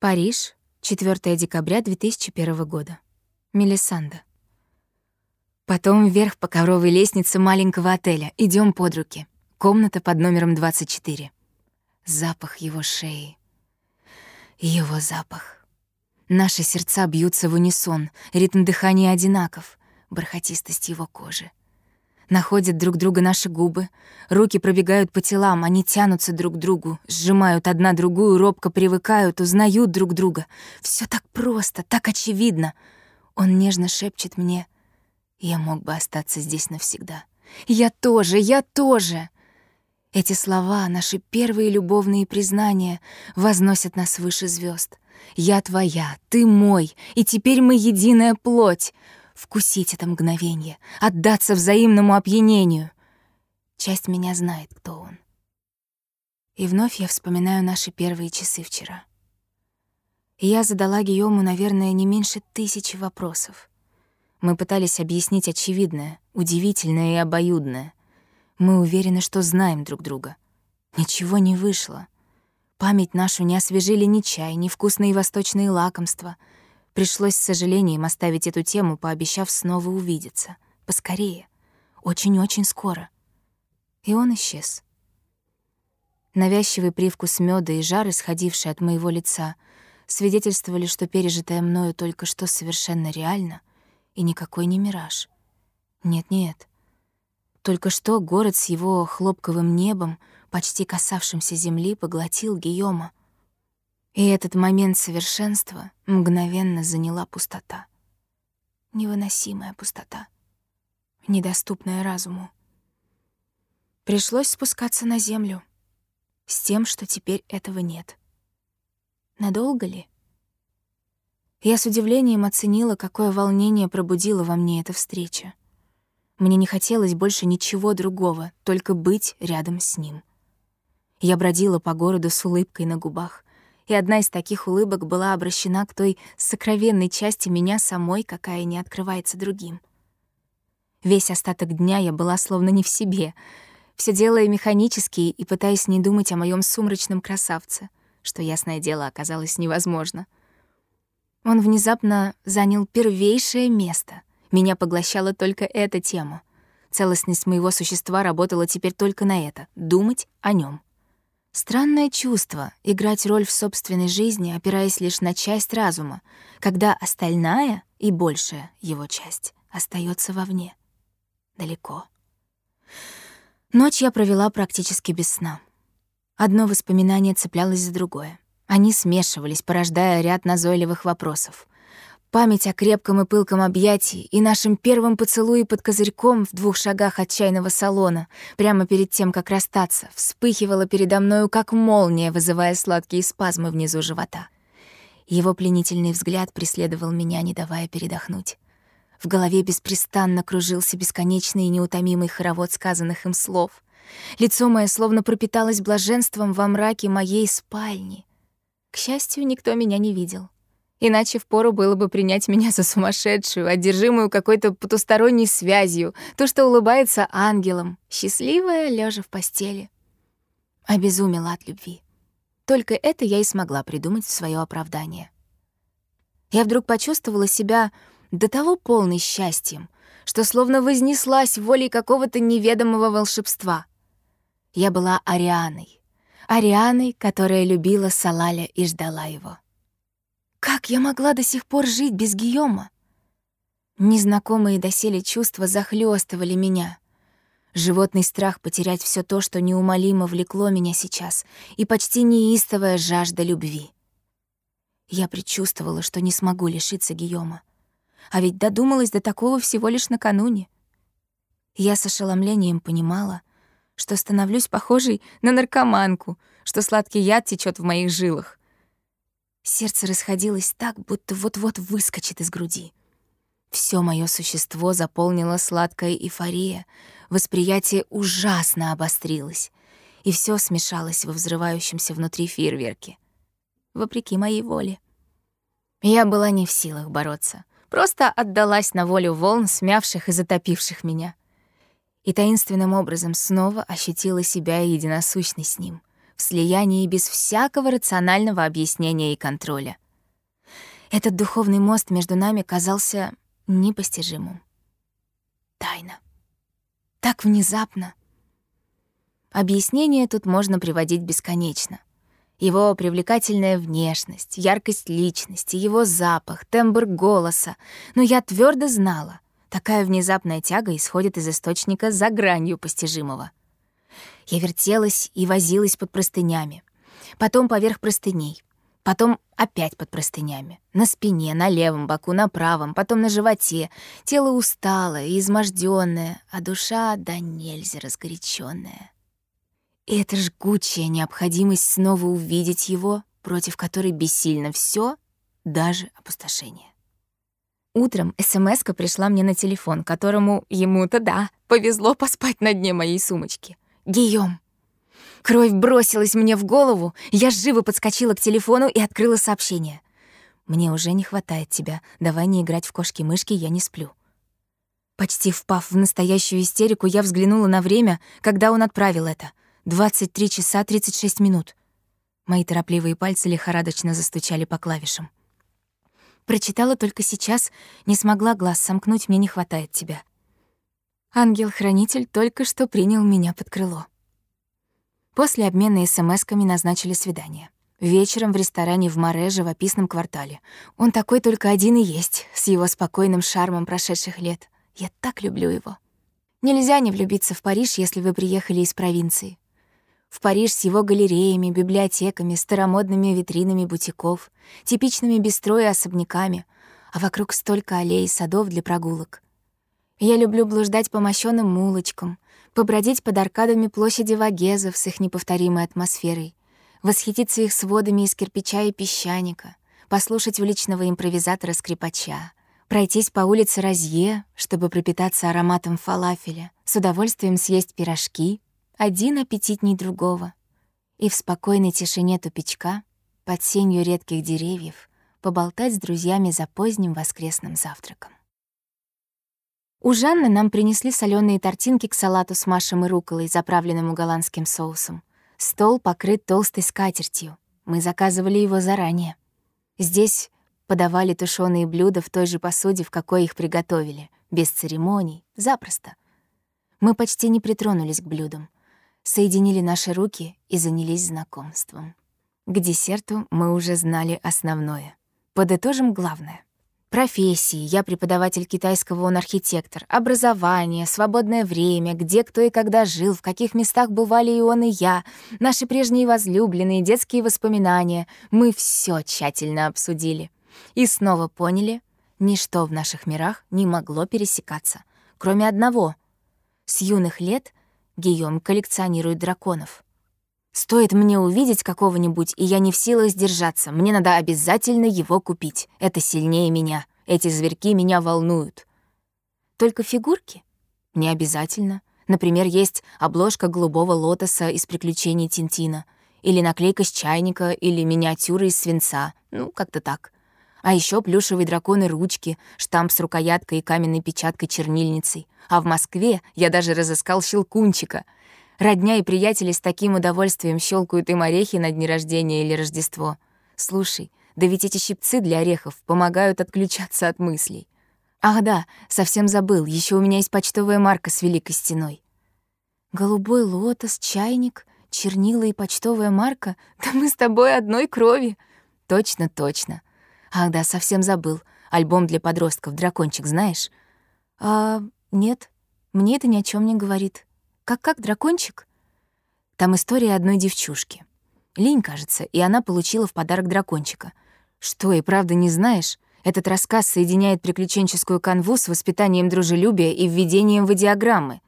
Париж, 4 декабря 2001 года. Мелисанда. Потом вверх по ковровой лестнице маленького отеля. Идем под руки. Комната под номером 24. Запах его шеи. Его запах. Наши сердца бьются в унисон, ритм дыхания одинаков, бархатистость его кожи. Находят друг друга наши губы, руки пробегают по телам, они тянутся друг к другу, сжимают одна другую, робко привыкают, узнают друг друга. Все так просто, так очевидно. Он нежно шепчет мне — я мог бы остаться здесь навсегда. Я тоже, я тоже. Эти слова, наши первые любовные признания, возносят нас выше звезд. Я твоя, ты мой, и теперь мы единая плоть. Вкусить это мгновение, отдаться взаимному опьянению. Часть меня знает, кто он. И вновь я вспоминаю наши первые часы вчера. Я задала Гийому, наверное, не меньше тысячи вопросов. Мы пытались объяснить очевидное, удивительное и обоюдное. Мы уверены, что знаем друг друга. Ничего не вышло. Память нашу не освежили ни чай, ни вкусные восточные лакомства. Пришлось с сожалением оставить эту тему, пообещав снова увидеться. Поскорее. Очень-очень скоро. И он исчез. Навязчивый привкус меда и жар, исходивший от моего лица, свидетельствовали, что пережитое мною только что совершенно реально — и никакой не мираж. Нет-нет. Только что город с его хлопковым небом, почти касавшимся земли, поглотил Гийома. И этот момент совершенства мгновенно заняла пустота. Невыносимая пустота, недоступная разуму. Пришлось спускаться на землю с тем, что теперь этого нет. Надолго ли? Я с удивлением оценила, какое волнение пробудила во мне эта встреча. Мне не хотелось больше ничего другого, только быть рядом с ним. Я бродила по городу с улыбкой на губах, и одна из таких улыбок была обращена к той сокровенной части меня самой, какая не открывается другим. Весь остаток дня я была словно не в себе, все делая механически и пытаясь не думать о моем сумрачном красавце, что, ясное дело, оказалось невозможно — он внезапно занял первейшее место. Меня поглощала только эта тема. Целостность моего существа работала теперь только на это — думать о нем. Странное чувство — играть роль в собственной жизни, опираясь лишь на часть разума, когда остальная и большая его часть остается вовне, далеко. Ночь я провела практически без сна. Одно воспоминание цеплялось за другое. Они смешивались, порождая ряд назойливых вопросов. Память о крепком и пылком объятии и нашем первом поцелуе под козырьком в двух шагах от чайного салона, прямо перед тем, как расстаться, вспыхивала передо мною, как молния, вызывая сладкие спазмы внизу живота. Его пленительный взгляд преследовал меня, не давая передохнуть. В голове беспрестанно кружился бесконечный и неутомимый хоровод сказанных им слов. Лицо мое словно пропиталось блаженством во мраке моей спальни. К счастью, никто меня не видел. Иначе впору было бы принять меня за сумасшедшую, одержимую какой-то потусторонней связью, то, что улыбается ангелом, счастливая, лежа в постели. Обезумела от любви. Только это я и смогла придумать в свое оправдание. Я вдруг почувствовала себя до того полной счастьем, что словно вознеслась волей какого-то неведомого волшебства. Я была Арианой, Арианой, которая любила Салаля и ждала его. Как я могла до сих пор жить без Гийома? Незнакомые доселе чувства захлестывали меня. Животный страх потерять все то, что неумолимо влекло меня сейчас, и почти неистовая жажда любви. Я предчувствовала, что не смогу лишиться Гийома. А ведь додумалась до такого всего лишь накануне. Я с ошеломлением понимала, что становлюсь похожей на наркоманку, что сладкий яд течет в моих жилах. Сердце расходилось так, будто вот-вот выскочит из груди. Все мое существо заполнило сладкая эйфория, восприятие ужасно обострилось, и все смешалось во взрывающемся внутри фейерверке. Вопреки моей воле. Я была не в силах бороться, просто отдалась на волю волн, смявших и затопивших меня и таинственным образом снова ощутила себя единосущной с ним, в слиянии без всякого рационального объяснения и контроля. Этот духовный мост между нами казался непостижимым. Тайна. Так внезапно. Объяснение тут можно приводить бесконечно. Его привлекательная внешность, яркость личности, его запах, тембр голоса. Но я твердо знала, такая внезапная тяга исходит из источника за гранью постижимого. Я вертелась и возилась под простынями, потом поверх простыней, потом опять под простынями, на спине, на левом боку, на правом, потом на животе. Тело усталое и измождённое, а душа да нельзя разгоряченная. И эта жгучая необходимость снова увидеть его, против которой бессильно все, даже опустошение. Утром смс пришла мне на телефон, которому ему-то, да, повезло поспать на дне моей сумочки. Гийом. Кровь бросилась мне в голову, я живо подскочила к телефону и открыла сообщение. «Мне уже не хватает тебя, давай не играть в кошки-мышки, я не сплю». Почти впав в настоящую истерику, я взглянула на время, когда он отправил это. 23 часа 36 минут. Мои торопливые пальцы лихорадочно застучали по клавишам. Прочитала только сейчас, не смогла глаз сомкнуть, мне не хватает тебя. Ангел-хранитель только что принял меня под крыло. После обмена смс-ками назначили свидание. Вечером в ресторане в Море, живописном квартале. Он такой только один и есть, с его спокойным шармом прошедших лет. Я так люблю его. Нельзя не влюбиться в Париж, если вы приехали из провинции в Париж с его галереями, библиотеками, старомодными витринами бутиков, типичными бистро и особняками, а вокруг столько аллей и садов для прогулок. Я люблю блуждать по мощёным улочкам, побродить под аркадами площади Вагезов с их неповторимой атмосферой, восхититься их сводами из кирпича и песчаника, послушать уличного импровизатора-скрипача, пройтись по улице Розье, чтобы пропитаться ароматом фалафеля, с удовольствием съесть пирожки, один аппетитней другого. И в спокойной тишине тупичка, под сенью редких деревьев, поболтать с друзьями за поздним воскресным завтраком. У Жанны нам принесли соленые тортинки к салату с машем и руколой, заправленному голландским соусом. Стол покрыт толстой скатертью. Мы заказывали его заранее. Здесь подавали тушеные блюда в той же посуде, в какой их приготовили, без церемоний, запросто. Мы почти не притронулись к блюдам — соединили наши руки и занялись знакомством. К десерту мы уже знали основное. Подытожим главное. Профессии, я преподаватель китайского, он архитектор, образование, свободное время, где кто и когда жил, в каких местах бывали и он, и я, наши прежние возлюбленные, детские воспоминания. Мы все тщательно обсудили. И снова поняли, ничто в наших мирах не могло пересекаться, кроме одного. С юных лет Гийом коллекционирует драконов. Стоит мне увидеть какого-нибудь, и я не в силах сдержаться. Мне надо обязательно его купить. Это сильнее меня. Эти зверьки меня волнуют. Только фигурки? Не обязательно. Например, есть обложка голубого лотоса из приключений Тинтина, или наклейка с чайника, или миниатюра из свинца. Ну, как-то так. А еще плюшевые драконы-ручки, штамп с рукояткой и каменной печаткой-чернильницей. А в Москве я даже разыскал щелкунчика. Родня и приятели с таким удовольствием щелкают им орехи на дни рождения или Рождество. Слушай, да ведь эти щипцы для орехов помогают отключаться от мыслей. Ах да, совсем забыл, еще у меня есть почтовая марка с великой стеной. Голубой лотос, чайник, чернила и почтовая марка? Да мы с тобой одной крови. Точно, точно. Ах да, совсем забыл. Альбом для подростков «Дракончик» знаешь? А, нет, мне это ни о чем не говорит. Как-как дракончик? Там история одной девчушки. Линь, кажется, и она получила в подарок дракончика. Что, и правда не знаешь? Этот рассказ соединяет приключенческую канву с воспитанием дружелюбия и введением в идиограммы.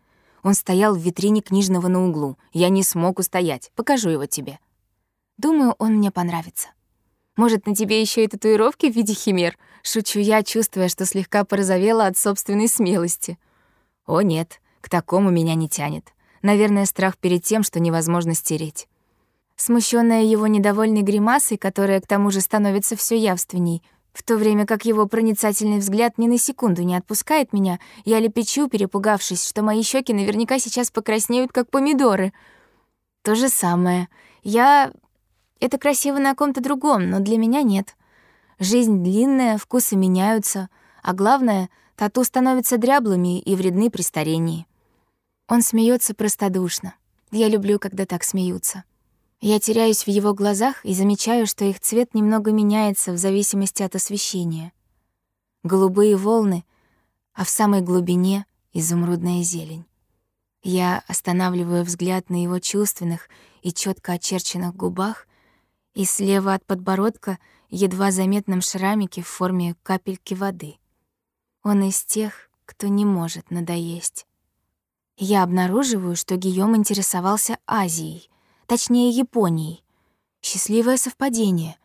Он стоял в витрине книжного на углу. Я не смог устоять. Покажу его тебе. Думаю, он мне понравится. Может, на тебе еще и татуировки в виде химер? Шучу я, чувствуя, что слегка порозовела от собственной смелости. О нет, к такому меня не тянет. Наверное, страх перед тем, что невозможно стереть. Смущенная его недовольной гримасой, которая к тому же становится все явственней, в то время как его проницательный взгляд ни на секунду не отпускает меня, я лепечу, перепугавшись, что мои щеки наверняка сейчас покраснеют, как помидоры. То же самое. Я... Это красиво на ком-то другом, но для меня нет. Жизнь длинная, вкусы меняются, а главное, тату становятся дряблыми и вредны при старении. Он смеется простодушно. Я люблю, когда так смеются. Я теряюсь в его глазах и замечаю, что их цвет немного меняется в зависимости от освещения. Голубые волны, а в самой глубине — изумрудная зелень. Я останавливаю взгляд на его чувственных и четко очерченных губах, и слева от подбородка едва заметном шрамике в форме капельки воды. Он из тех, кто не может надоесть. Я обнаруживаю, что Гийом интересовался Азией, точнее Японией. Счастливое совпадение.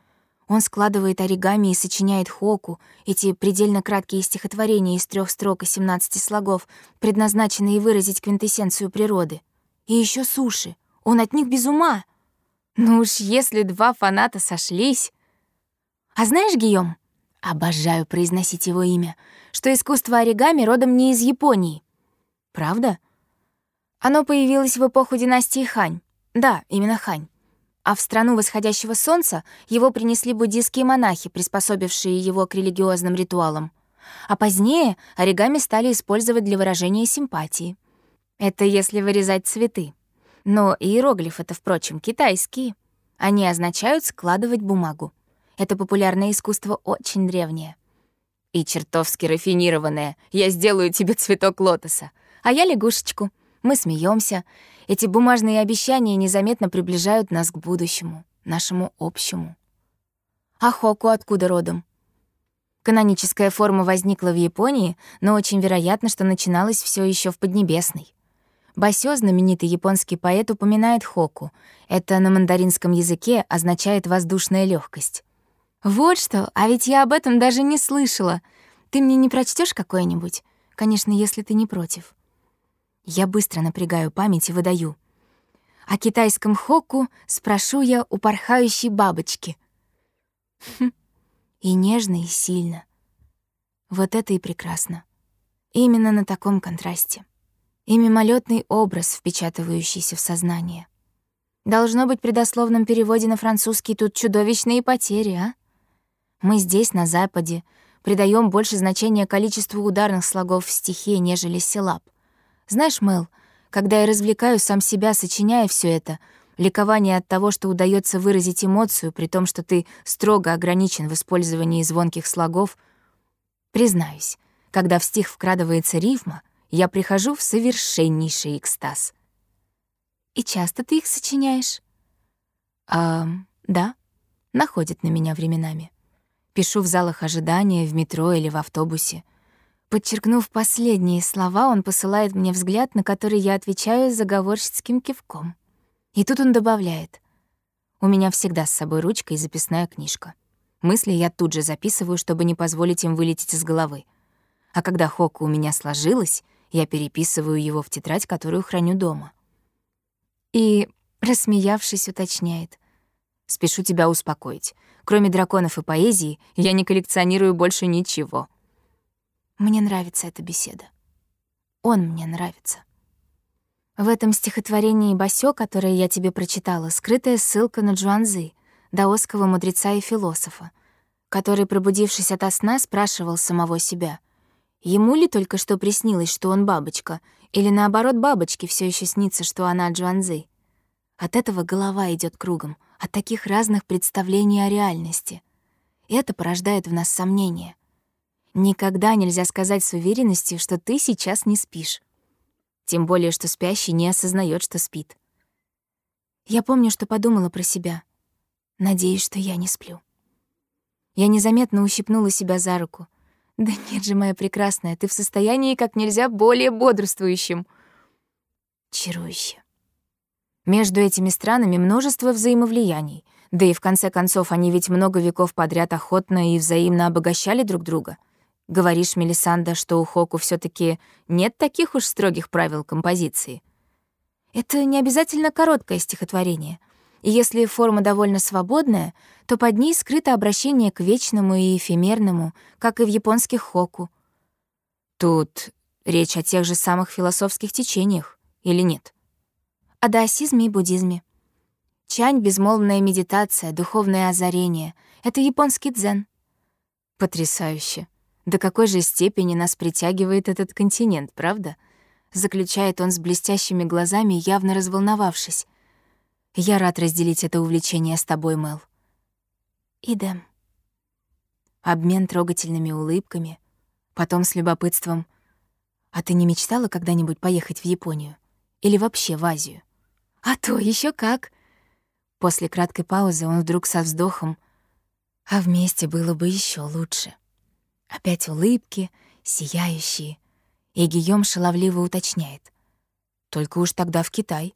Он складывает оригами и сочиняет хоку, эти предельно краткие стихотворения из трех строк и 17 слогов, предназначенные выразить квинтэссенцию природы. И еще суши. Он от них без ума. Ну уж если два фаната сошлись... А знаешь, Гийом, обожаю произносить его имя, что искусство оригами родом не из Японии. Правда? Оно появилось в эпоху династии Хань. Да, именно Хань а в страну восходящего солнца его принесли буддийские монахи, приспособившие его к религиозным ритуалам. А позднее оригами стали использовать для выражения симпатии. Это если вырезать цветы. Но иероглиф — это, впрочем, китайские. Они означают «складывать бумагу». Это популярное искусство очень древнее. И чертовски рафинированное. Я сделаю тебе цветок лотоса. А я лягушечку. Мы смеемся, эти бумажные обещания незаметно приближают нас к будущему, нашему общему. А Хоку откуда родом? Каноническая форма возникла в Японии, но очень вероятно, что начиналось все еще в Поднебесной. Басё, знаменитый японский поэт, упоминает хоку. Это на мандаринском языке означает «воздушная легкость. Вот что, а ведь я об этом даже не слышала. Ты мне не прочтешь какое-нибудь? Конечно, если ты не против. Я быстро напрягаю память и выдаю. О китайском хоку спрошу я у порхающей бабочки. Хм. И нежно, и сильно. Вот это и прекрасно. Именно на таком контрасте. И мимолетный образ, впечатывающийся в сознание. Должно быть, при дословном переводе на французский тут чудовищные потери, а? Мы здесь, на Западе, придаем больше значения количеству ударных слогов в стихе, нежели силаб. Знаешь, Мэл, когда я развлекаю сам себя, сочиняя все это, ликование от того, что удается выразить эмоцию, при том, что ты строго ограничен в использовании звонких слогов, признаюсь, когда в стих вкрадывается рифма, я прихожу в совершеннейший экстаз. И часто ты их сочиняешь? А, да, находят на меня временами. Пишу в залах ожидания, в метро или в автобусе — Подчеркнув последние слова, он посылает мне взгляд, на который я отвечаю заговорщицким кивком. И тут он добавляет. «У меня всегда с собой ручка и записная книжка. Мысли я тут же записываю, чтобы не позволить им вылететь из головы. А когда Хоку у меня сложилось, я переписываю его в тетрадь, которую храню дома». И, рассмеявшись, уточняет. «Спешу тебя успокоить. Кроме драконов и поэзии, я не коллекционирую больше ничего». Мне нравится эта беседа. Он мне нравится. В этом стихотворении Басё, которое я тебе прочитала, скрытая ссылка на Джуанзы, даосского мудреца и философа, который, пробудившись ото сна, спрашивал самого себя, ему ли только что приснилось, что он бабочка, или наоборот бабочке все еще снится, что она Джуанзы. От этого голова идет кругом, от таких разных представлений о реальности. Это порождает в нас сомнения — Никогда нельзя сказать с уверенностью, что ты сейчас не спишь. Тем более, что спящий не осознает, что спит. Я помню, что подумала про себя. Надеюсь, что я не сплю. Я незаметно ущипнула себя за руку. Да нет же, моя прекрасная, ты в состоянии как нельзя более бодрствующим. Чарующе. Между этими странами множество взаимовлияний, да и в конце концов они ведь много веков подряд охотно и взаимно обогащали друг друга. Говоришь, Мелисанда, что у Хоку все таки нет таких уж строгих правил композиции? Это не обязательно короткое стихотворение. И если форма довольно свободная, то под ней скрыто обращение к вечному и эфемерному, как и в японских хоку. Тут речь о тех же самых философских течениях, или нет? О даосизме и буддизме. Чань — безмолвная медитация, духовное озарение. Это японский дзен. Потрясающе. До какой же степени нас притягивает этот континент, правда? Заключает он с блестящими глазами, явно разволновавшись. Я рад разделить это увлечение с тобой, Мэл. Идем. Обмен трогательными улыбками, потом с любопытством. А ты не мечтала когда-нибудь поехать в Японию? Или вообще в Азию? А то еще как. После краткой паузы он вдруг со вздохом «А вместе было бы еще лучше». Опять улыбки, сияющие. И Гийом шаловливо уточняет. «Только уж тогда в Китай.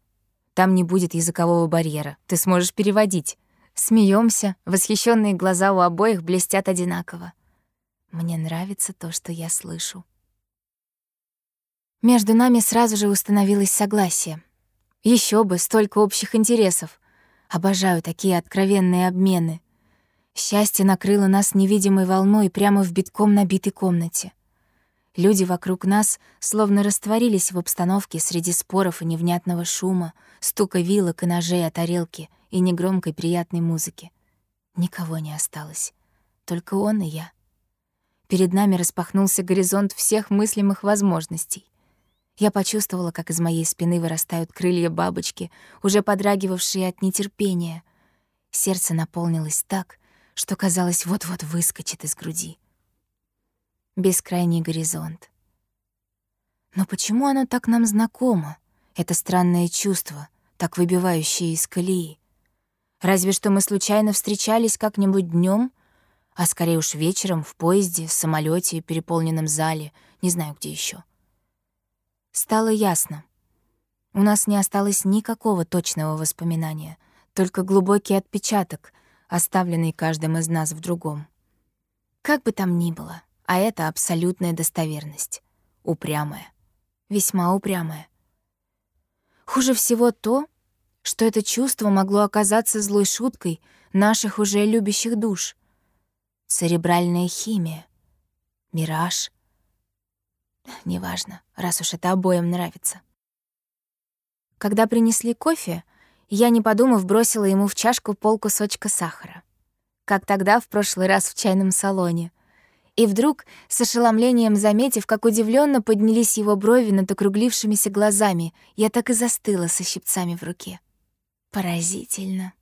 Там не будет языкового барьера. Ты сможешь переводить». Смеемся, восхищенные глаза у обоих блестят одинаково. Мне нравится то, что я слышу. Между нами сразу же установилось согласие. Еще бы, столько общих интересов. Обожаю такие откровенные обмены. Счастье накрыло нас невидимой волной прямо в битком набитой комнате. Люди вокруг нас словно растворились в обстановке среди споров и невнятного шума, стука вилок и ножей о тарелки и негромкой приятной музыки. Никого не осталось. Только он и я. Перед нами распахнулся горизонт всех мыслимых возможностей. Я почувствовала, как из моей спины вырастают крылья бабочки, уже подрагивавшие от нетерпения. Сердце наполнилось так, что, казалось, вот-вот выскочит из груди. Бескрайний горизонт. Но почему оно так нам знакомо, это странное чувство, так выбивающее из колеи? Разве что мы случайно встречались как-нибудь днем, а скорее уж вечером в поезде, в самолете, переполненном зале, не знаю где еще. Стало ясно. У нас не осталось никакого точного воспоминания, только глубокий отпечаток, оставленный каждым из нас в другом. Как бы там ни было, а это абсолютная достоверность. Упрямая. Весьма упрямая. Хуже всего то, что это чувство могло оказаться злой шуткой наших уже любящих душ. Церебральная химия. Мираж — Неважно, раз уж это обоим нравится. Когда принесли кофе, я, не подумав, бросила ему в чашку полкусочка сахара. Как тогда, в прошлый раз в чайном салоне. И вдруг, с ошеломлением заметив, как удивленно поднялись его брови над округлившимися глазами, я так и застыла со щипцами в руке. Поразительно.